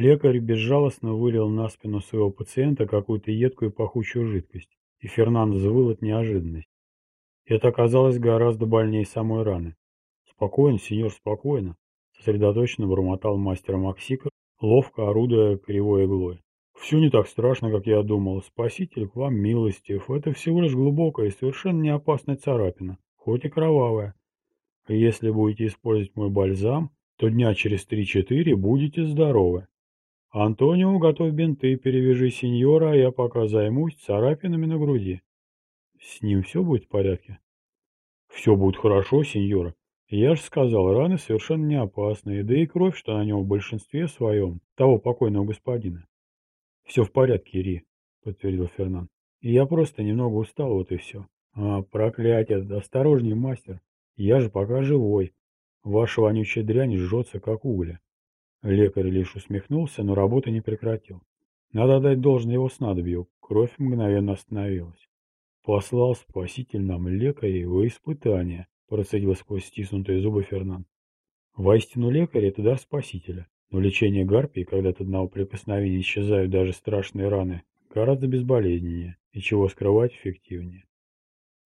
Лекарь безжалостно вылил на спину своего пациента какую-то едкую пахучую жидкость, и Фернандо взвыл от неожиданности. Это оказалось гораздо больнее самой раны. «Спокойно, сеньор, спокойно», — сосредоточенно бормотал мастер Максика, ловко орудуя кривой иглой. «Все не так страшно, как я думал. Спаситель к вам милостив. Это всего лишь глубокая и совершенно не опасная царапина, хоть и кровавая. Если будете использовать мой бальзам, то дня через три-четыре будете здоровы. Антонио, готовь бинты, перевяжи сеньора, а я пока займусь царапинами на груди. С ним все будет в порядке? Все будет хорошо, сеньора. Я же сказал, раны совершенно не опасные, да и кровь, что на нем в большинстве своем, того покойного господина. Все в порядке, Ри, подтвердил Фернан. Я просто немного устал, вот и все. А, проклятие, осторожней, мастер. Я же пока живой. Ваша вонючая дрянь жжется, как угля. Лекарь лишь усмехнулся, но работы не прекратил. Надо дать должное его снадобью. Кровь мгновенно остановилась. Послал спаситель нам лекарей во испытание, процедил сквозь стиснутые зубы Фернан. Воистину лекарь – это дар спасителя, но лечение гарпии, когда от одного прикосновения исчезают даже страшные раны, гораздо безболезненнее и, чего скрывать, эффективнее.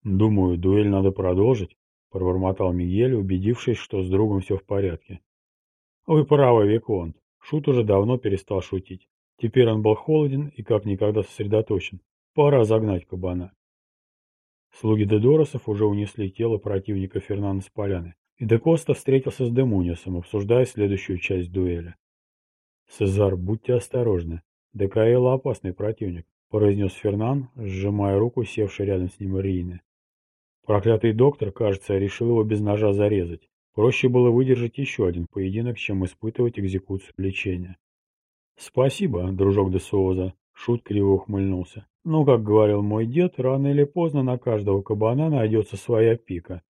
«Думаю, дуэль надо продолжить», – пробормотал Мигель, убедившись, что с другом все в порядке. «Вы правы, Виконт. Шут уже давно перестал шутить. Теперь он был холоден и как никогда сосредоточен. Пора загнать кабана. Слуги Дедоросов уже унесли тело противника Фернана с поляны, и Де Коста встретился с Демунисом, обсуждая следующую часть дуэли. «Сезар, будьте осторожны. Декаэла опасный противник», — произнес Фернан, сжимая руку севшей рядом с ним Рины. Проклятый доктор, кажется, решил его без ножа зарезать. Проще было выдержать еще один поединок, чем испытывать экзекуцию лечения. «Спасибо, дружок де Соуза», — Шут криво ухмыльнулся. Но, как говорил мой дед, рано или поздно на каждого кабана найдется своя пика.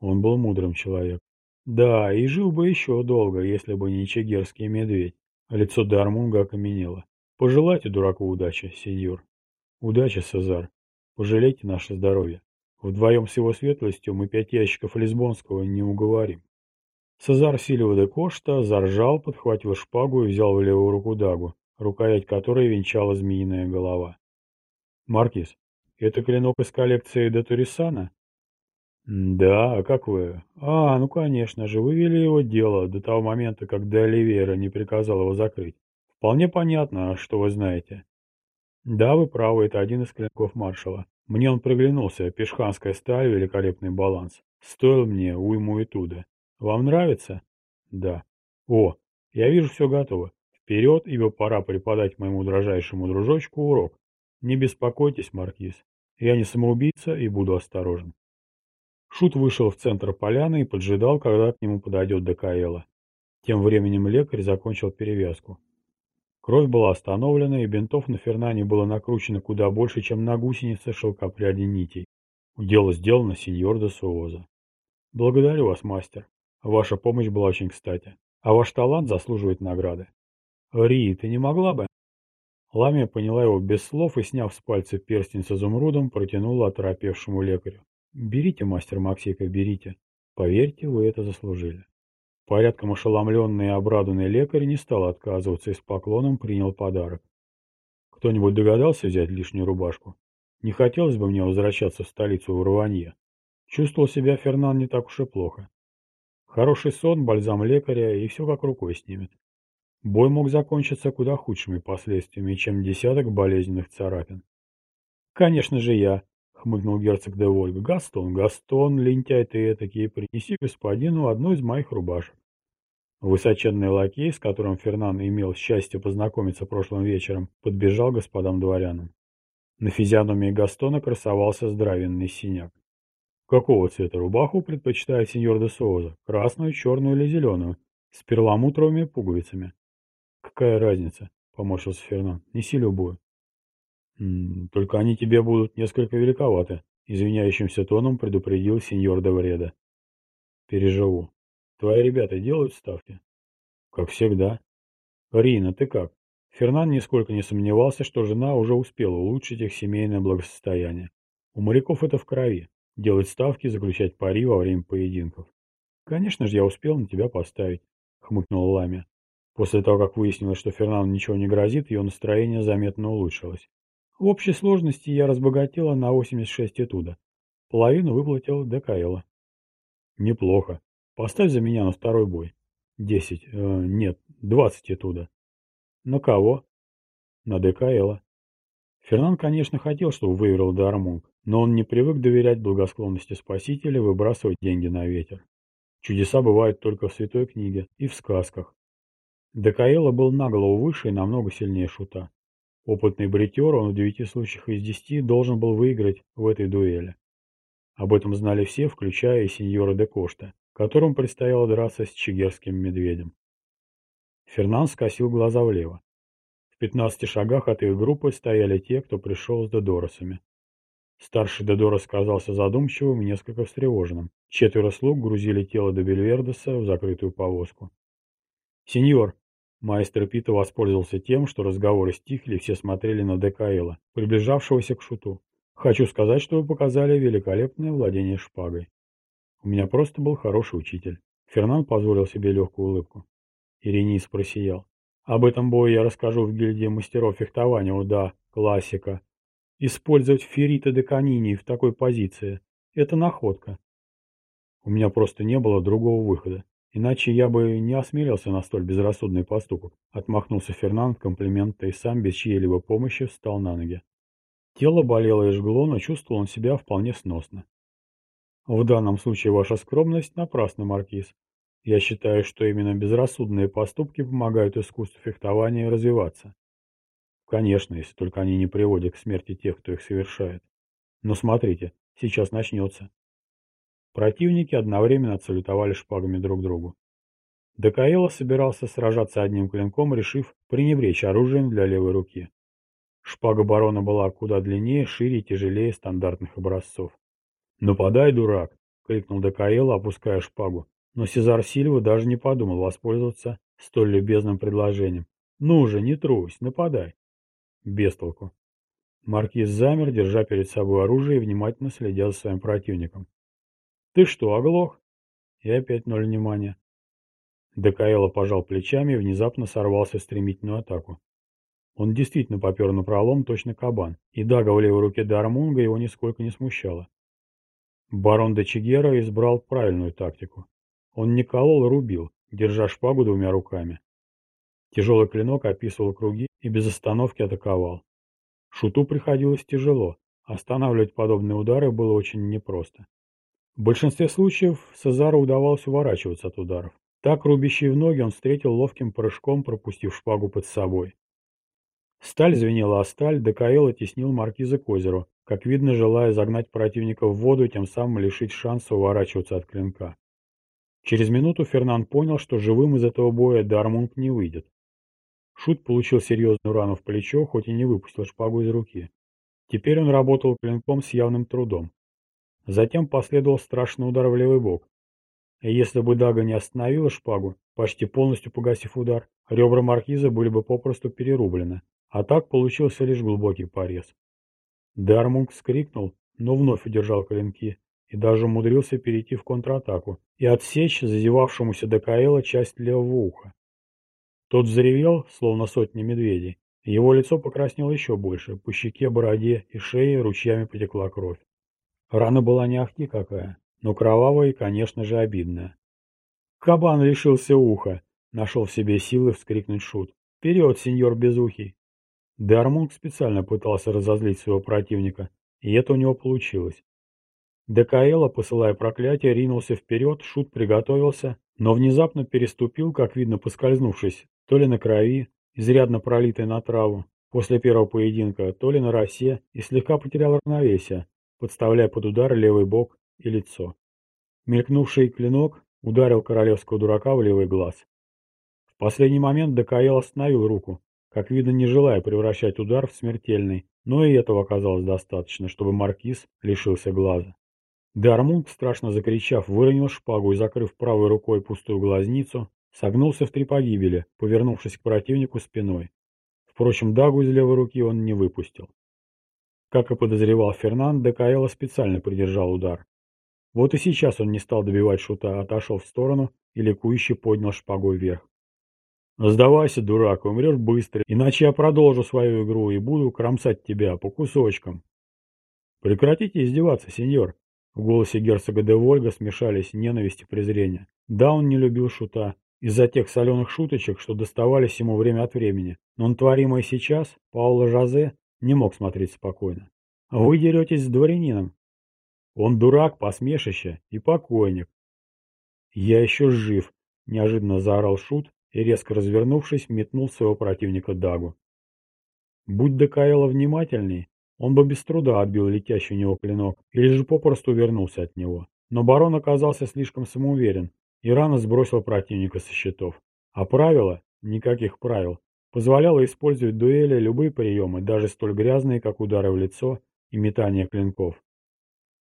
Он был мудрым человек. Да, и жил бы еще долго, если бы не чегерский медведь. Лицо Дармунга окаменело. Пожелайте дураку удачи, сеньор. Удачи, Сезар. Пожалейте наше здоровье. Вдвоем с его светлостью мы пять ящиков лисбонского не уговорим. Сезар Сильва де Кошта заржал, подхватил шпагу и взял в левую руку дагу, рукоять которой венчала змеиная голова. Маркиз, это клинок из коллекции де Турисана? Да, а как вы? А, ну конечно же, вы вели его дело до того момента, когда Оливейра не приказал его закрыть. Вполне понятно, что вы знаете. Да, вы правы, это один из клинков маршала. Мне он приглянулся, пешханская сталь, великолепный баланс. Стоил мне уйму и туда. Вам нравится? Да. О, я вижу, все готово. Вперед, ибо пора преподать моему дрожайшему дружочку урок. Не беспокойтесь, Маркиз. Я не самоубийца и буду осторожен. Шут вышел в центр поляны и поджидал, когда к нему подойдет Декаэла. Тем временем лекарь закончил перевязку. Кровь была остановлена, и бинтов на Фернане было накручено куда больше, чем на гусенице шелкопряди нитей. Дело сделано, сеньор де Суоза. Благодарю вас, мастер. Ваша помощь была очень кстати. А ваш талант заслуживает награды. Ри, ты не могла бы? Ламия поняла его без слов и, сняв с пальца перстень с изумрудом, протянула оторопевшему лекарю. «Берите, мастер Максейка, берите. Поверьте, вы это заслужили». Порядком ошеломленный и обрадованный лекарь не стал отказываться и с поклоном принял подарок. «Кто-нибудь догадался взять лишнюю рубашку? Не хотелось бы мне возвращаться в столицу в Рванье. Чувствовал себя Фернан не так уж и плохо. Хороший сон, бальзам лекаря, и все как рукой снимет. Бой мог закончиться куда худшими последствиями, чем десяток болезненных царапин. «Конечно же я», — хмыкнул герцог де Вольга. «Гастон, Гастон, лентяй ты этакий, принеси господину одну из моих рубашек». Высоченный лакей, с которым Фернан имел счастье познакомиться прошлым вечером, подбежал господам дворянам. На физиономии Гастона красовался здравенный синяк. «Какого цвета рубаху предпочитает сеньор де Соуза? Красную, черную или зеленую? С перламутровыми пуговицами?» «Какая разница?» — поморщился Фернан. «Неси любую». «М -м, «Только они тебе будут несколько великоваты», — извиняющимся тоном предупредил сеньор Девреда. «Переживу. Твои ребята делают ставки?» «Как всегда». «Рина, ты как?» Фернан нисколько не сомневался, что жена уже успела улучшить их семейное благосостояние. У моряков это в крови. Делать ставки, заключать пари во время поединков. «Конечно же, я успел на тебя поставить», — хмыкнул Ламя. После того, как выяснилось, что Фернанду ничего не грозит, ее настроение заметно улучшилось. В общей сложности я разбогатела на 86 этуда. Половину выплатил ДКЛа. Неплохо. Поставь за меня на второй бой. Десять. Э, нет, двадцать этуда. На кого? На ДКЛа. Фернан, конечно, хотел, чтобы выиграл Дармунг, но он не привык доверять благосклонности спасителя и выбрасывать деньги на ветер. Чудеса бывают только в святой книге и в сказках. Декаэла был на голову выше и намного сильнее шута. Опытный бритер, он в девяти случаях из десяти должен был выиграть в этой дуэли. Об этом знали все, включая и сеньора де Кошта, которому предстояло драться с чигерским медведем. Фернан скосил глаза влево. В пятнадцати шагах от их группы стояли те, кто пришел с Дедоросами. Старший Дедорос казался задумчивым и несколько встревоженным. Четверо слуг грузили тело до Бельвердеса в закрытую повозку. «Сеньор!» Маэстро Пита воспользовался тем, что разговоры стихли, все смотрели на Декаэла, приближавшегося к шуту. «Хочу сказать, что вы показали великолепное владение шпагой. У меня просто был хороший учитель». Фернан позволил себе легкую улыбку. Иринис просиял. «Об этом бое я расскажу в гильдии мастеров фехтования, о да, классика. Использовать феррита де Канини в такой позиции – это находка. У меня просто не было другого выхода. Иначе я бы не осмелился на столь безрассудный поступок. Отмахнулся Фернанд комплимента и сам без чьей-либо помощи встал на ноги. Тело болело и жгло, но чувствовал он себя вполне сносно. В данном случае ваша скромность напрасна, Маркиз. Я считаю, что именно безрассудные поступки помогают искусству фехтования развиваться. Конечно, если только они не приводят к смерти тех, кто их совершает. Но смотрите, сейчас начнется. Противники одновременно отсалютовали шпагами друг другу. Декаэло собирался сражаться одним клинком, решив пренебречь оружием для левой руки. Шпага барона была куда длиннее, шире и тяжелее стандартных образцов. «Нападай, дурак!» — крикнул Декаэло, опуская шпагу. Но Сезар Сильва даже не подумал воспользоваться столь любезным предложением. «Ну же, не трусь, нападай!» Без толку. Маркиз замер, держа перед собой оружие и внимательно следя за своим противником. «Ты что, оглох?» И опять ноль внимания. Декаэло пожал плечами и внезапно сорвался в стремительную атаку. Он действительно попер на пролом, точно кабан, и дага в левой руке Дармунга его нисколько не смущала. Барон де Чигера избрал правильную тактику. Он не колол, а рубил, держа шпагу двумя руками. Тяжелый клинок описывал круги и без остановки атаковал. Шуту приходилось тяжело, останавливать подобные удары было очень непросто. В большинстве случаев Сезару удавалось уворачиваться от ударов. Так, рубящий в ноги, он встретил ловким прыжком, пропустив шпагу под собой. Сталь звенела о сталь, Декаэло теснил маркиза к озеру, как видно, желая загнать противника в воду и тем самым лишить шанса уворачиваться от клинка. Через минуту Фернан понял, что живым из этого боя Дармунг не выйдет. Шут получил серьезную рану в плечо, хоть и не выпустил шпагу из руки. Теперь он работал клинком с явным трудом. Затем последовал страшный удар в левый бок. И если бы Дага не остановила шпагу, почти полностью погасив удар, ребра маркиза были бы попросту перерублены, а так получился лишь глубокий порез. Дармунг вскрикнул, но вновь удержал клинки и даже умудрился перейти в контратаку и отсечь зазевавшемуся Дакаэла часть левого уха. Тот взревел, словно сотни медведей. Его лицо покраснело еще больше, по щеке, бороде и шее ручьями потекла кровь. Рана была не ахти какая, но кровавая и, конечно же, обидная. «Кабан лишился уха!» — нашел в себе силы вскрикнуть Шут. «Вперед, сеньор Безухий!» Дармунг специально пытался разозлить своего противника, и это у него получилось. Декаэла, посылая проклятие, ринулся вперед, Шут приготовился, но внезапно переступил, как видно поскользнувшись, то ли на крови, изрядно пролитой на траву, после первого поединка, то ли на росе, и слегка потерял равновесие, подставляя под удар левый бок и лицо. Мелькнувший клинок ударил королевского дурака в левый глаз. В последний момент Декаэл остановил руку, как видно, не желая превращать удар в смертельный, но и этого оказалось достаточно, чтобы маркиз лишился глаза. Дармунд, страшно закричав, выронил шпагу и, закрыв правой рукой пустую глазницу, Согнулся в три погибели, повернувшись к противнику спиной. Впрочем, дагу из левой руки он не выпустил. Как и подозревал Фернан, Декаэла специально придержал удар. Вот и сейчас он не стал добивать шута, отошел в сторону и ликующе поднял шпагу вверх. Сдавайся, дурак, умрешь быстро, иначе я продолжу свою игру и буду кромсать тебя по кусочкам. Прекратите издеваться, сеньор. В голосе герцога де Вольга смешались ненависть и презрение. Да, он не любил шута, из-за тех соленых шуточек, что доставались ему время от времени, но он творимое сейчас, Пауло Жозе, не мог смотреть спокойно. Вы деретесь с дворянином. Он дурак, посмешище и покойник. Я еще жив, неожиданно заорал шут и, резко развернувшись, метнул своего противника Дагу. Будь Декаэла внимательней, он бы без труда отбил летящий у него клинок, или же попросту вернулся от него. Но барон оказался слишком самоуверен и рано сбросил противника со счетов. А правила? Никаких правил. Позволяло использовать дуэли любые приемы, даже столь грязные, как удары в лицо и метание клинков.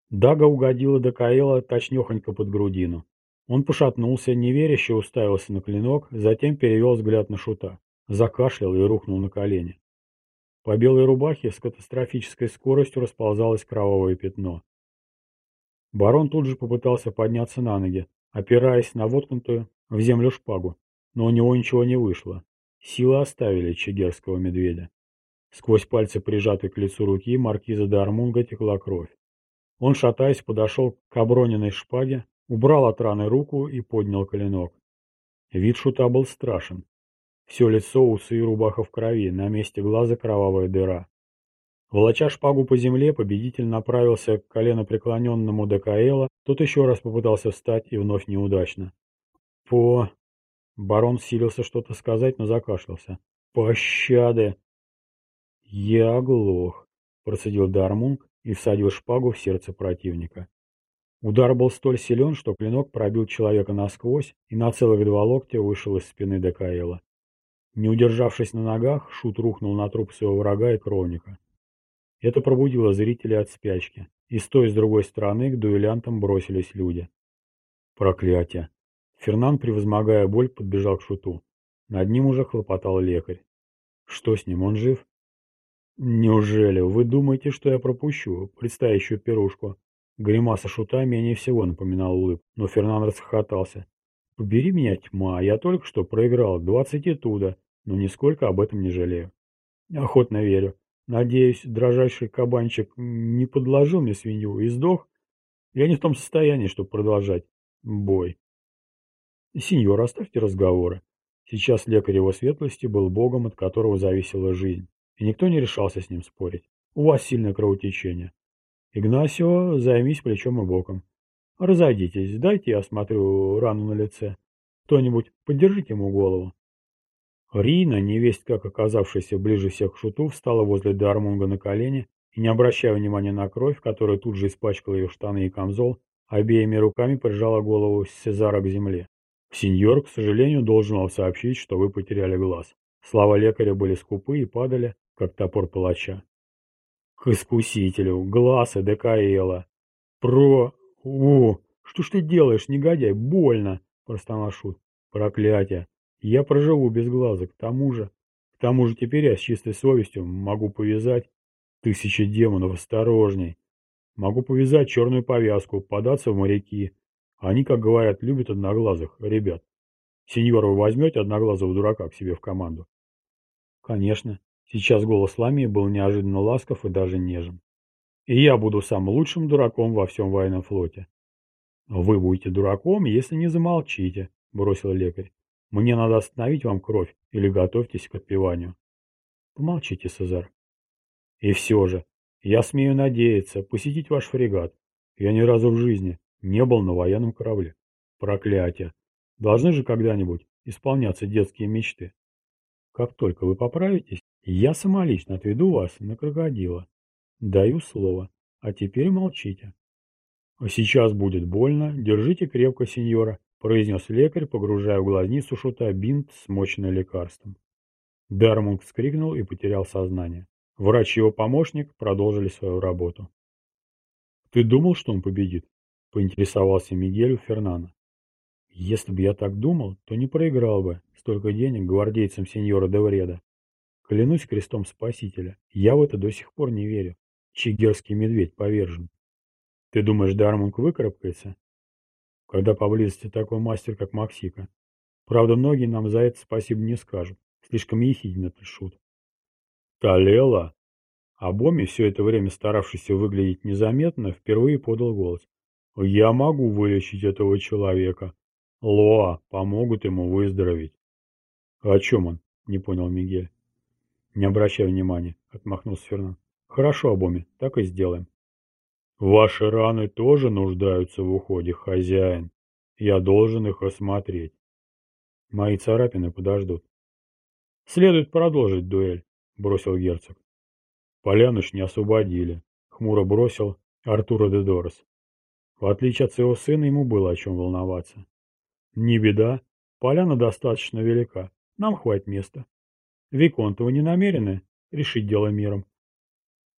Дага угодила до Каэла точнёхонько под грудину. Он пошатнулся, неверяще уставился на клинок, затем перевел взгляд на шута, закашлял и рухнул на колени. По белой рубахе с катастрофической скоростью расползалось кровавое пятно. Барон тут же попытался подняться на ноги, опираясь на воткнутую в землю шпагу, но у него ничего не вышло. Силы оставили чегерского медведя. Сквозь пальцы, прижатой к лицу руки, маркиза де Армунга текла кровь. Он, шатаясь, подошел к оброненной шпаге, убрал от раны руку и поднял клинок. Вид шута был страшен. Все лицо, усы и рубаха в крови, на месте глаза кровавая дыра. Волоча шпагу по земле, победитель направился к коленопреклоненному Декаэла, тот еще раз попытался встать и вновь неудачно. «По...» Барон силился что-то сказать, но закашлялся. «Пощады!» «Я оглох», — процедил Дармунг и всадил шпагу в сердце противника. Удар был столь силен, что клинок пробил человека насквозь и на целых два локтя вышел из спины Декаэла. Не удержавшись на ногах, Шут рухнул на труп своего врага и кровника. Это пробудило зрителей от спячки, и с той и с другой стороны к дуэлянтам бросились люди. Проклятие! Фернан, превозмогая боль, подбежал к шуту. Над ним уже хлопотал лекарь. Что с ним, он жив? Неужели вы думаете, что я пропущу предстоящую пирушку? Гримаса шута менее всего напоминала улыбку, но Фернан расхохотался. Побери меня, тьма, я только что проиграл двадцать туда, но нисколько об этом не жалею. Охотно верю. Надеюсь, дрожайший кабанчик не подложил мне свинью и сдох. Я не в том состоянии, чтобы продолжать бой. Сеньор, оставьте разговоры. Сейчас лекарь его светлости был богом, от которого зависела жизнь, и никто не решался с ним спорить. У вас сильное кровотечение. Игнасио, займись плечом и боком. Разойдитесь, дайте я осмотрю рану на лице. Кто-нибудь поддержите ему голову. Рина, невесть как оказавшаяся ближе всех к шуту, встала возле Дармунга на колени и, не обращая внимания на кровь, которая тут же испачкала ее штаны и камзол, обеими руками прижала голову Сезара к земле. «Сеньор, к сожалению, должен вам сообщить, что вы потеряли глаз. Слова лекаря были скупы и падали, как топор палача. К искусителю, глаз и. Про... У, что ж ты делаешь, негодяй, больно, простонал Шут. Проклятие. Я проживу без глаза, к тому же... К тому же теперь я с чистой совестью могу повязать тысячи демонов, осторожней. Могу повязать черную повязку, податься в моряки. Они, как говорят, любят одноглазых, ребят. Сеньор, вы возьмете одноглазого дурака к себе в команду? Конечно. Сейчас голос Ламии был неожиданно ласков и даже нежен. И я буду самым лучшим дураком во всем военном флоте. Вы будете дураком, если не замолчите, бросил лекарь. Мне надо остановить вам кровь, или готовьтесь к отпеванию. Помолчите, Цезар. И все же, я смею надеяться посетить ваш фрегат. Я ни разу в жизни не был на военном корабле. Проклятие. Должны же когда-нибудь исполняться детские мечты. Как только вы поправитесь, я самолично отведу вас на крокодила. Даю слово. А теперь молчите. Сейчас будет больно. Держите крепко, сеньора произнес лекарь, погружая в глазницу шута бинт, смоченный лекарством. Дармунг вскрикнул и потерял сознание. Врач и его помощник продолжили свою работу. «Ты думал, что он победит?» — поинтересовался Мигель у Фернана. «Если бы я так думал, то не проиграл бы столько денег гвардейцам сеньора Девреда. Клянусь крестом Спасителя, я в это до сих пор не верю. Чигерский медведь повержен. Ты думаешь, Дармунг выкарабкается? когда поблизости такой мастер, как Максика. Правда, многие нам за это спасибо не скажут. Слишком ехидно этот шут. Талела? А Боми, все это время старавшийся выглядеть незаметно, впервые подал голос. «Я могу вылечить этого человека. Лоа помогут ему выздороветь». «О чем он?» — не понял Мигель. «Не обращай внимания», — отмахнулся Фернан. «Хорошо, Абоми, так и сделаем». «Ваши раны тоже нуждаются в уходе, хозяин. Я должен их осмотреть». «Мои царапины подождут». «Следует продолжить дуэль», — бросил герцог. Поляну ж не освободили, — хмуро бросил Артура де Дорос. В отличие от своего сына, ему было о чем волноваться. Не беда, поляна достаточно велика, нам хватит места. Виконт, вы не намерены решить дело миром?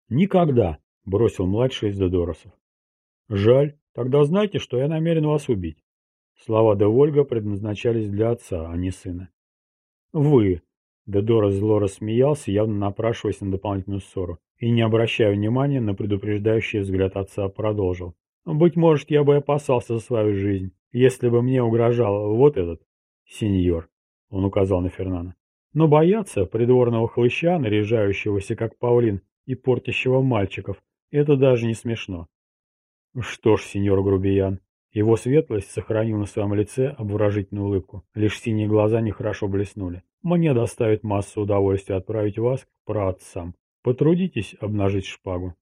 Никогда, — бросил младший из Дедоросов. Жаль, тогда знайте, что я намерен вас убить. Слова де Вольга предназначались для отца, а не сына. Вы, Дедора зло рассмеялся, явно напрашиваясь на дополнительную ссору, и, не обращая внимания на предупреждающий взгляд отца, продолжил. «Быть может, я бы опасался за свою жизнь, если бы мне угрожал вот этот сеньор», — он указал на Фернана. «Но бояться придворного хлыща, наряжающегося как павлин и портящего мальчиков, это даже не смешно». «Что ж, сеньор Грубиян, его светлость сохранил на своем лице обворожительную улыбку. Лишь синие глаза нехорошо блеснули. «Мне доставит массу удовольствия отправить вас к праотцам. Потрудитесь обнажить шпагу».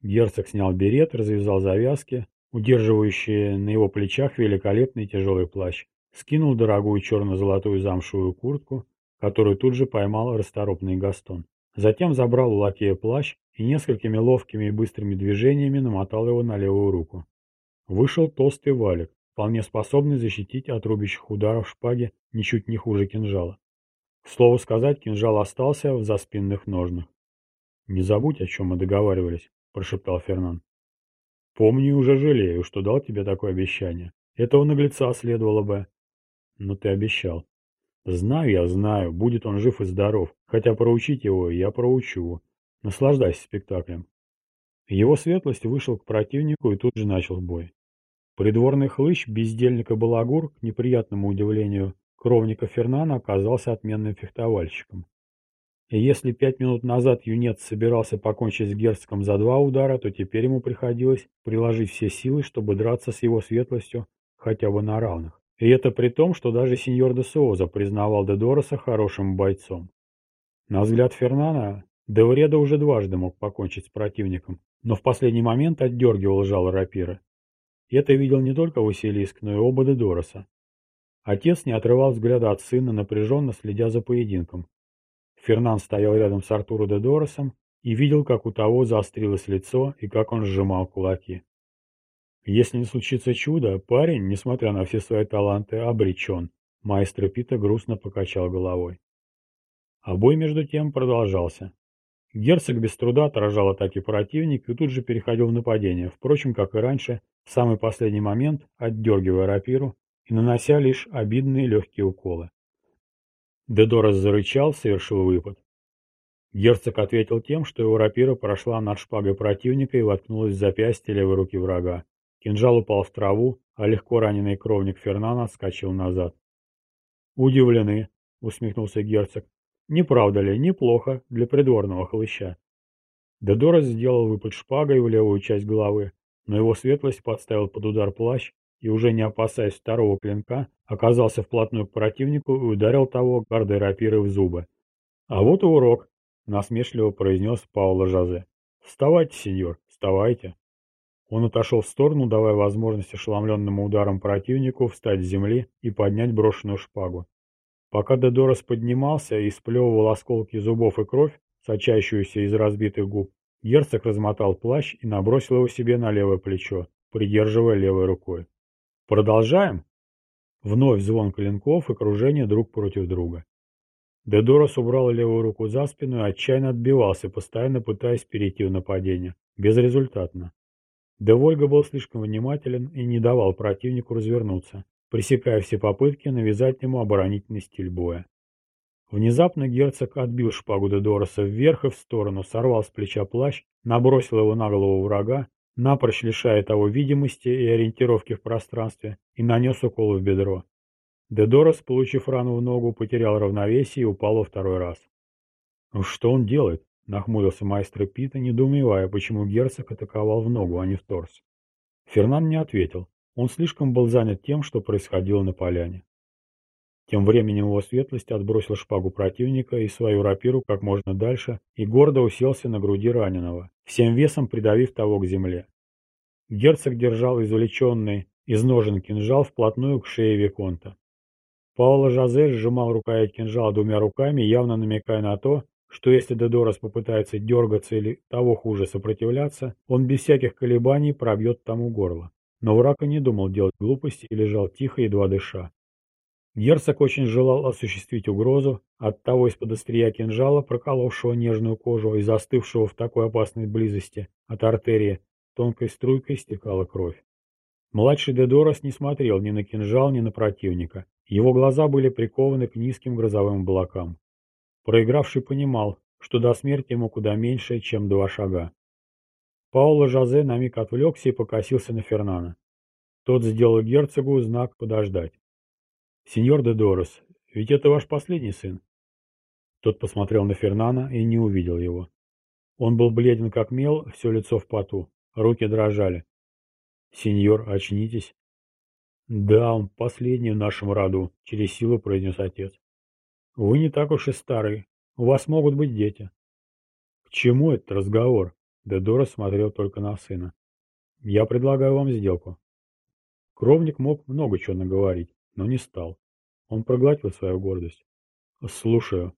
Герцог снял берет, развязал завязки, удерживающие на его плечах великолепный тяжелый плащ, скинул дорогую черно-золотую замшевую куртку, которую тут же поймал расторопный Гастон. Затем забрал у лакея плащ и несколькими ловкими и быстрыми движениями намотал его на левую руку. Вышел толстый валик, вполне способный защитить от рубящих ударов шпаги ничуть не хуже кинжала. К слову сказать, кинжал остался в заспинных ножнах. «Не забудь, о чем мы договаривались», — прошептал Фернан. «Помню уже жалею, что дал тебе такое обещание. Этого наглеца следовало бы...» «Но ты обещал». «Знаю я, знаю, будет он жив и здоров, хотя проучить его я проучу. Наслаждайся спектаклем». Его светлость вышел к противнику и тут же начал бой. Придворный хлыщ, бездельника Балагур, к неприятному удивлению кровника Фернана, оказался отменным фехтовальщиком. И если пять минут назад юнец собирался покончить с герцогом за два удара, то теперь ему приходилось приложить все силы, чтобы драться с его светлостью хотя бы на равных. И это при том, что даже сеньор де Соуза признавал Дедороса хорошим бойцом. На взгляд Фернана, Девреда уже дважды мог покончить с противником, но в последний момент отдергивал жало рапиры. И это видел не только Василиск, но и оба Дедороса. Отец не отрывал взгляда от сына, напряженно следя за поединком. Фернан стоял рядом с Артуром Дедоросом и видел, как у того заострилось лицо и как он сжимал кулаки. Если не случится чудо, парень, несмотря на все свои таланты, обречен. Маэстро Пита грустно покачал головой. А бой между тем продолжался. Герцог без труда отражал атаки противника и тут же переходил в нападение, впрочем, как и раньше, в самый последний момент отдергивая рапиру и нанося лишь обидные легкие уколы. Дедорос зарычал, совершил выпад. Герцог ответил тем, что его рапира прошла над шпагой противника и воткнулась в запястье левой руки врага. Кинжал упал в траву, а легко раненый кровник Фернана отскочил назад. «Удивлены», — усмехнулся герцог. «Не правда ли, неплохо для придворного хлыща». Дедорос сделал выпад шпагой в левую часть головы, но его светлость подставил под удар плащ и, уже не опасаясь второго клинка, оказался вплотную к противнику и ударил того гордой рапирой в зубы. «А вот и урок», — насмешливо произнес Пауло Жозе. «Вставайте, сеньор, вставайте». Он отошел в сторону, давая возможность ошеломленному ударом противнику встать с земли и поднять брошенную шпагу. Пока Дедорос поднимался и сплевывал осколки зубов и кровь, сочащуюся из разбитых губ, Герцог размотал плащ и набросил его себе на левое плечо, придерживая левой рукой. «Продолжаем?» Вновь звон клинков и кружение друг против друга. Дедорос убрал левую руку за спину и отчаянно отбивался, постоянно пытаясь перейти в нападение. Безрезультатно. Девольга был слишком внимателен и не давал противнику развернуться, пресекая все попытки навязать ему оборонительный стиль боя. Внезапно герцог отбил шпагу Дедороса вверх и в сторону, сорвал с плеча плащ, набросил его на голову врага, напрочь лишая того видимости и ориентировки в пространстве, и нанес укол в бедро. Дедорос, получив рану в ногу, потерял равновесие и упал во второй раз. «Ну «Что он делает?» — нахмурился маэстро Пита, недоумевая, почему герцог атаковал в ногу, а не в торс. Фернан не ответил. Он слишком был занят тем, что происходило на поляне. Тем временем его светлость отбросил шпагу противника и свою рапиру как можно дальше и гордо уселся на груди раненого, всем весом придавив того к земле. Герцог держал извлеченный из ножен кинжал вплотную к шее Виконта. Паоло Жозе сжимал рукоять кинжала двумя руками, явно намекая на то, что если Дедорос попытается дергаться или того хуже сопротивляться, он без всяких колебаний пробьет тому горло. Но враг не думал делать глупости и лежал тихо, едва дыша. Герцог очень желал осуществить угрозу, от того из-под острия кинжала, проколовшего нежную кожу и застывшего в такой опасной близости от артерии, тонкой струйкой стекала кровь. Младший Дедорос не смотрел ни на кинжал, ни на противника. Его глаза были прикованы к низким грозовым облакам. Проигравший понимал, что до смерти ему куда меньше, чем два шага. Пауло Жозе на миг отвлекся и покосился на Фернана. Тот сделал герцогу знак подождать. «Сеньор де Дорос, ведь это ваш последний сын?» Тот посмотрел на Фернана и не увидел его. Он был бледен как мел, все лицо в поту, руки дрожали. «Сеньор, очнитесь!» «Да, он последний в нашем роду», — через силу произнес отец. «Вы не так уж и старый. У вас могут быть дети». «К чему этот разговор?» Дедора смотрел только на сына. «Я предлагаю вам сделку». Кровник мог много чего наговорить, но не стал. Он проглотил свою гордость. «Слушаю.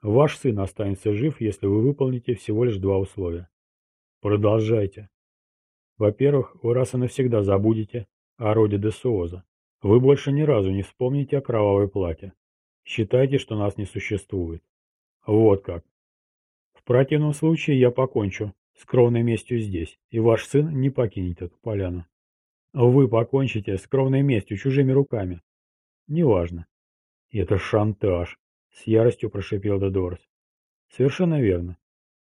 Ваш сын останется жив, если вы выполните всего лишь два условия. Продолжайте. Во-первых, вы раз и навсегда забудете о роде де Суоза. Вы больше ни разу не вспомните о кровавой плате. Считайте, что нас не существует. Вот как. В противном случае я покончу с кровной местью здесь, и ваш сын не покинет эту поляну. Вы покончите с кровной местью чужими руками. Неважно. Это шантаж, с яростью прошипел Дедорс. Совершенно верно.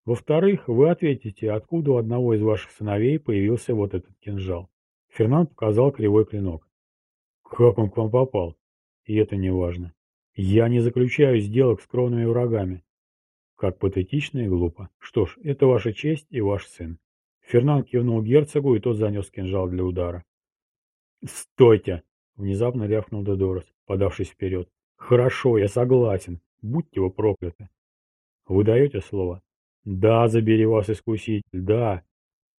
Во-вторых, вы ответите, откуда у одного из ваших сыновей появился вот этот кинжал. Фернанд показал кривой клинок. Как он к вам попал? И это не важно. Я не заключаю сделок с кровными врагами. Как патетично и глупо. Что ж, это ваша честь и ваш сын. Фернанд кивнул герцогу, и тот занес кинжал для удара. «Стойте!» — внезапно рявкнул Дедорос, подавшись вперед. «Хорошо, я согласен. Будьте вы прокляты!» «Вы даете слово?» «Да, забери вас, искуситель, да!»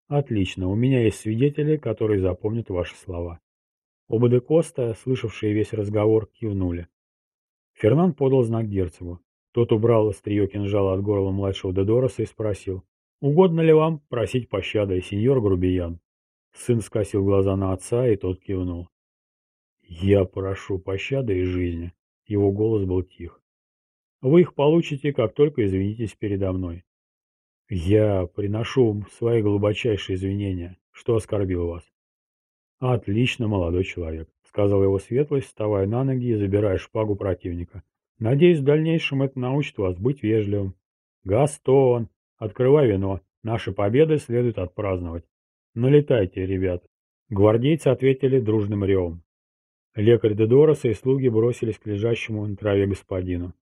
«Отлично, у меня есть свидетели, которые запомнят ваши слова». Оба де Коста, слышавшие весь разговор, кивнули. Фернан подал знак герцогу. Тот убрал острие кинжала от горла младшего Дедороса и спросил, «Угодно ли вам просить пощады, сеньор Грубиян?» Сын скосил глаза на отца, и тот кивнул. «Я прошу пощады и жизни». Его голос был тих. «Вы их получите, как только извинитесь передо мной. Я приношу свои глубочайшие извинения, что оскорбил вас. Отлично, молодой человек, сказал его светлость, вставая на ноги и забирая шпагу противника. Надеюсь, в дальнейшем это научит вас быть вежливым. Гастон, открывай вино. Наши победы следует отпраздновать. Налетайте, ребят. Гвардейцы ответили дружным ревом. Лекарь Дедороса и слуги бросились к лежащему на траве господину.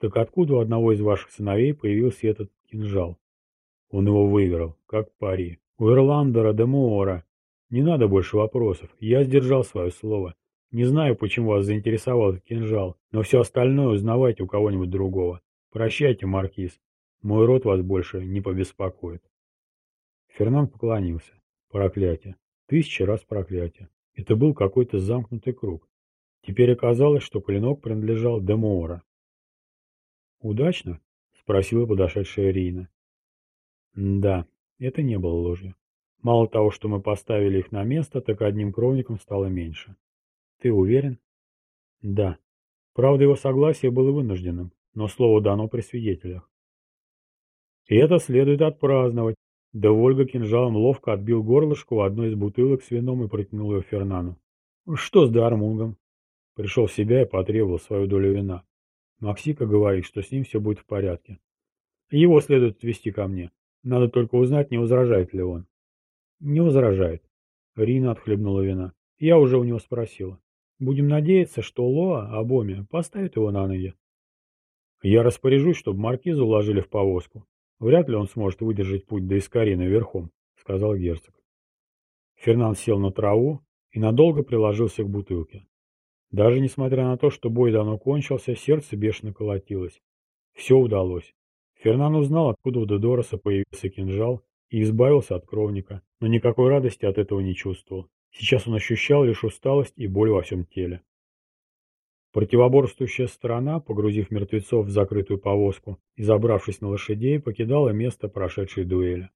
Так откуда у одного из ваших сыновей появился этот кинжал? Он его выиграл, как пари. У Ирландера де Моора. Не надо больше вопросов. Я сдержал свое слово. Не знаю, почему вас заинтересовал этот кинжал, но все остальное узнавайте у кого-нибудь другого. Прощайте, Маркиз. Мой род вас больше не побеспокоит. Фернан поклонился. Проклятие. Тысячи раз проклятие. Это был какой-то замкнутый круг. Теперь оказалось, что клинок принадлежал Демоора. «Удачно?» — спросила подошедшая Рина. «Да, это не было ложью. Мало того, что мы поставили их на место, так одним кровником стало меньше. Ты уверен?» «Да. Правда, его согласие было вынужденным, но слово дано при свидетелях. И это следует отпраздновать. Да Вольга кинжалом ловко отбил горлышко у одной из бутылок с вином и протянул ее Фернану. «Что с Дармунгом?» Пришел в себя и потребовал свою долю вина. Максика говорит, что с ним все будет в порядке. Его следует отвезти ко мне. Надо только узнать, не возражает ли он. Не возражает. Рина отхлебнула вина. Я уже у него спросила. Будем надеяться, что Лоа, Абоми, поставит его на ноги. Я распоряжусь, чтобы маркиза уложили в повозку. Вряд ли он сможет выдержать путь до Искарина верхом, сказал герцог. Фернан сел на траву и надолго приложился к бутылке. Даже несмотря на то, что бой давно кончился, сердце бешено колотилось. Все удалось. Фернан узнал, откуда у Дедороса появился кинжал и избавился от кровника, но никакой радости от этого не чувствовал. Сейчас он ощущал лишь усталость и боль во всем теле. Противоборствующая сторона, погрузив мертвецов в закрытую повозку и забравшись на лошадей, покидала место прошедшей дуэли.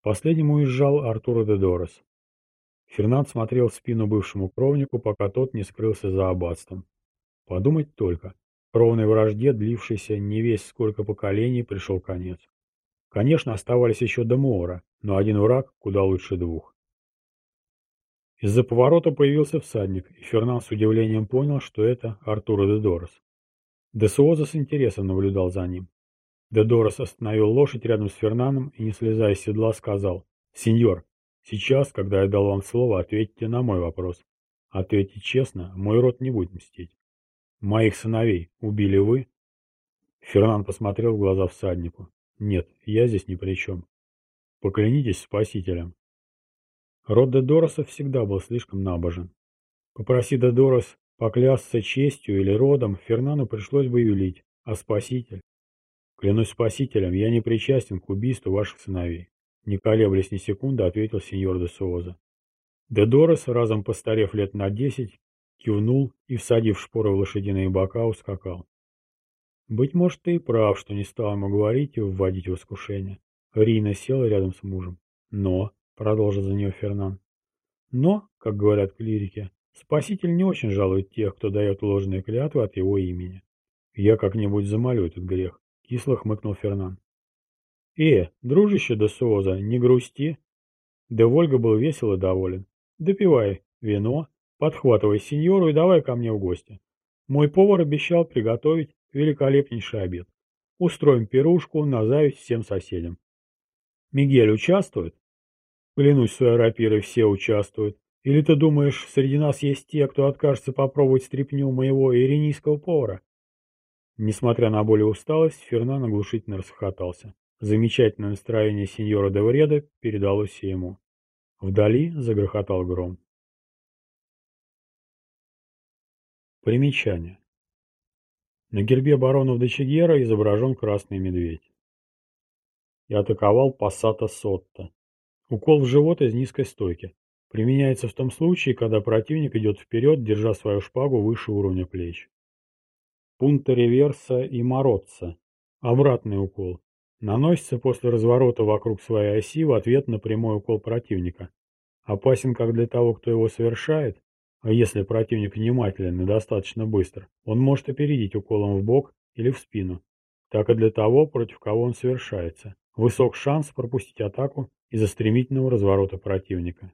Последним уезжал Артур Дедорос. Фернанд смотрел в спину бывшему кровнику, пока тот не скрылся за аббатством. Подумать только. Кровной вражде, длившейся не весь сколько поколений, пришел конец. Конечно, оставались еще Демуора, но один враг куда лучше двух. Из-за поворота появился всадник, и Фернанд с удивлением понял, что это Артур Дедорос. Десуоза с интересом наблюдал за ним. Дедорос остановил лошадь рядом с Фернаном и, не слезая с седла, сказал «Сеньор, Сейчас, когда я дал вам слово, ответьте на мой вопрос. Ответьте честно, мой род не будет мстить. Моих сыновей убили вы? Фернан посмотрел в глаза всаднику. Нет, я здесь ни при чем. Поклянитесь спасителем. Род Дедоросов всегда был слишком набожен. Попроси Дедорос поклясться честью или родом, Фернану пришлось бы юлить. А спаситель? Клянусь спасителем, я не причастен к убийству ваших сыновей. Не колеблясь ни секунды, ответил сеньор де Суоза. Дедорос, разом постарев лет на десять, кивнул и, всадив шпоры в лошадиные бока, ускакал. Быть может, ты и прав, что не стал ему говорить и вводить в искушение. Рина села рядом с мужем. Но, — продолжил за нее Фернан, — но, как говорят клирики, спаситель не очень жалует тех, кто дает ложные клятвы от его имени. Я как-нибудь замолю этот грех, — кисло хмыкнул Фернан. «Э, дружище до Суоза, не грусти!» Де Вольга был весел и доволен. «Допивай вино, подхватывай сеньору и давай ко мне в гости. Мой повар обещал приготовить великолепнейший обед. Устроим пирушку на зависть всем соседям. Мигель участвует? Клянусь своей рапирой, все участвуют. Или ты думаешь, среди нас есть те, кто откажется попробовать стряпню моего иринийского повара? Несмотря на боль и усталость, Фернан оглушительно расхохотался. Замечательное настроение сеньора де Вреда передалось ему. Вдали загрохотал гром. Примечание. На гербе баронов де Чигера изображен красный медведь. И атаковал пассата Сотта. Укол в живот из низкой стойки. Применяется в том случае, когда противник идет вперед, держа свою шпагу выше уровня плеч. Пунта реверса и моротца. Обратный укол. Наносится после разворота вокруг своей оси в ответ на прямой укол противника. Опасен как для того, кто его совершает, а если противник внимателен и достаточно быстр, он может опередить уколом в бок или в спину, так и для того, против кого он совершается. Высок шанс пропустить атаку из-за стремительного разворота противника.